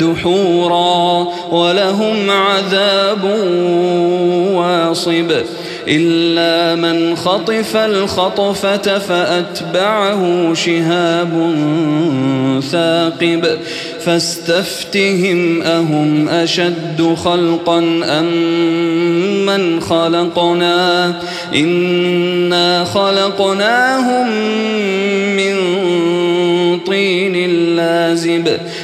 دحورا ولهم عذاب واصب إلا من خطف الخطفة فأتبعه شهاب ثاقب فاستفتهم أهم أشد خلقا أم من خلقنا إنا خلقناهم من طين لازب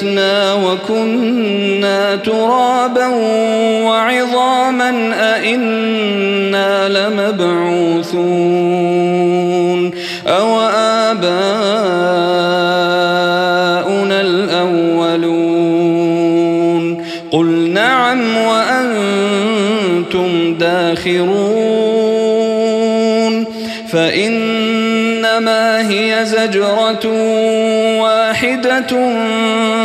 متنا وكنا ترابا وعظاما أإنا لمبعوثون أو آباؤنا الأولون قل نعم وأنتم داخرون فإنما هي زجرة واحدة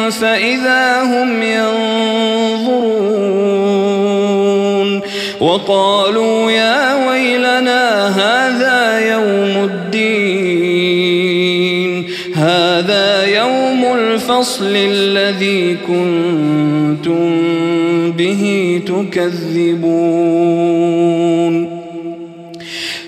فإذا هم ينظرون وقالوا يا ويلنا هذا يوم الدين هذا يوم الفصل الذي كنتم به تكذبون.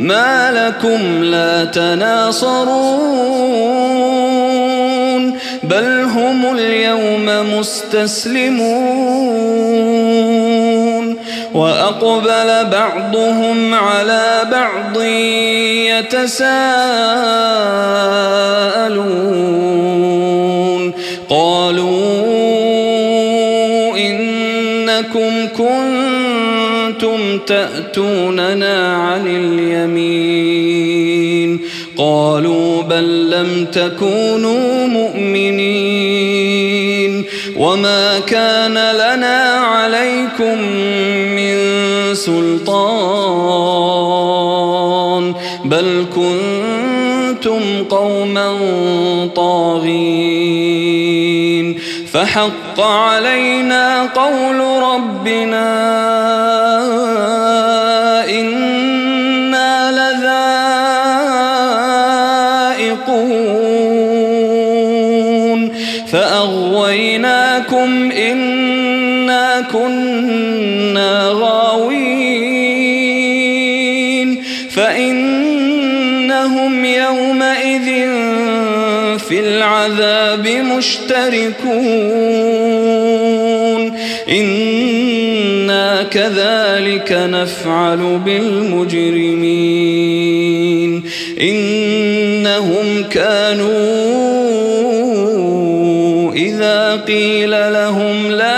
ما لكم لا تناصرون بل هم اليوم مستسلمون. وأقبل بعضهم على بعض يتساءلون. قالوا إنكم تأتوننا عن اليمين قالوا بل لم تكونوا مؤمنين وما كان لنا عليكم من سلطان بل كنتم قوما طاغين فحق علينا قول ربنا العذاب مشتركون إنا كذلك نفعل بالمجرمين. إنهم كانوا إذا قيل لهم لا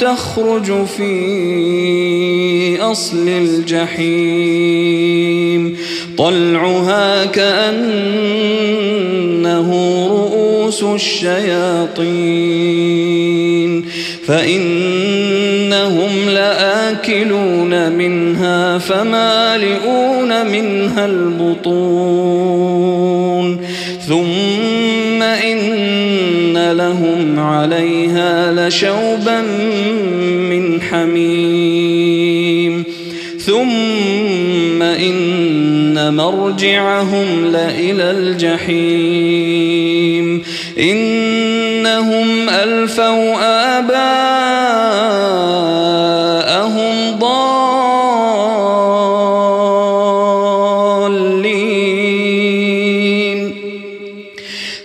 تخرج في أصل الجحيم. طلعها كأنه رؤوس الشياطين. فإنهم لآكلون منها فمالئون منها البطون لشوبا من حميم. ثم إن مرجعهم لإلى الجحيم. إنهم ألفوا آباءهم ضالين.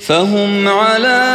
فهم على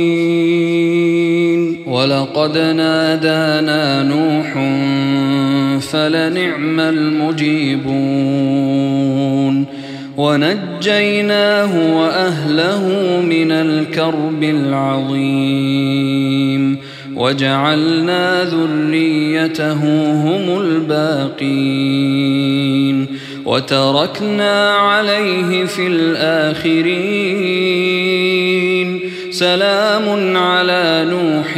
ولقد نادانا نوح فلنعم المجيبون ونجيناه وأهله من الكرب العظيم وجعلنا ذريته هم الباقين وتركنا عليه في الآخرين سلام على نوح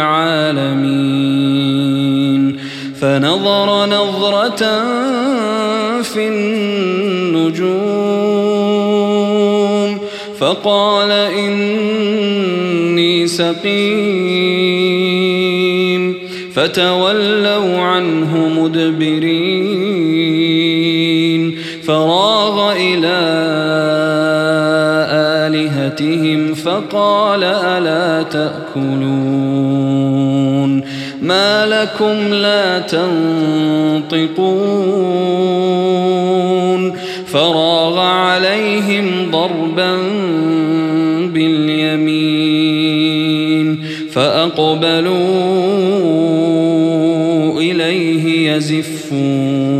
العالمين. فنظر نظرة في النجوم فقال إني سقيم. فتولوا عنه مدبرين. فراغ إلى آلهتهم فقال ألا تأكلون؟ ما لكم لا تنطقون. فراغ عليهم ضربا باليمين فأقبلوا إليه يزفون.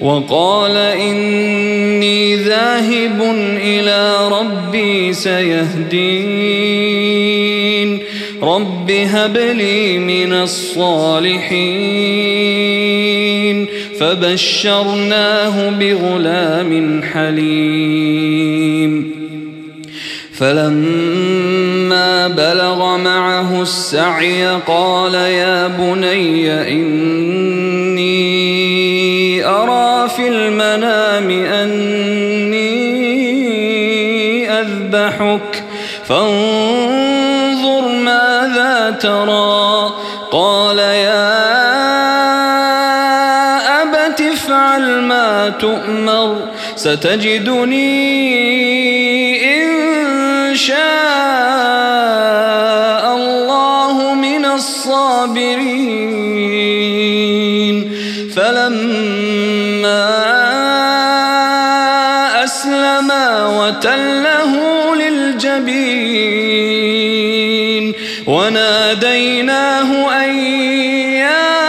وقال إني ذاهب إلى ربي سيهدين. رب هب لي من الصالحين. فبشرناه بغلام حليم. فلما بلغ معه السعي قال يا بني إني المنام أني أذبحك فانظر ماذا ترى. قال يا أبت افعل ما تؤمر ستجدني إن شاء وناديناه أن يا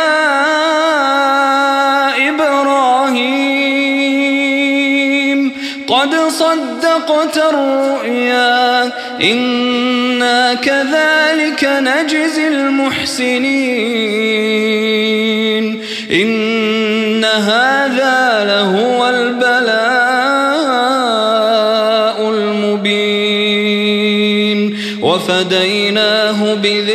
قد صدقت الرؤيا إنا كذلك نجزي المحسنين إن هذا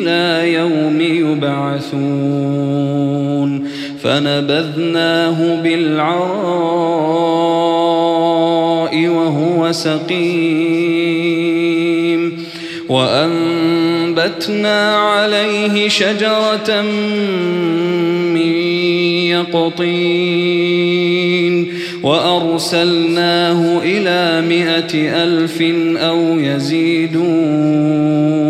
إلى يوم يبعث يبعثون. فنبذناه بالعراء وهو سقيم. وأنبتنا عليه شجرة من يقطين. وأرسلناه إلى مائة ألف أو يزيدون.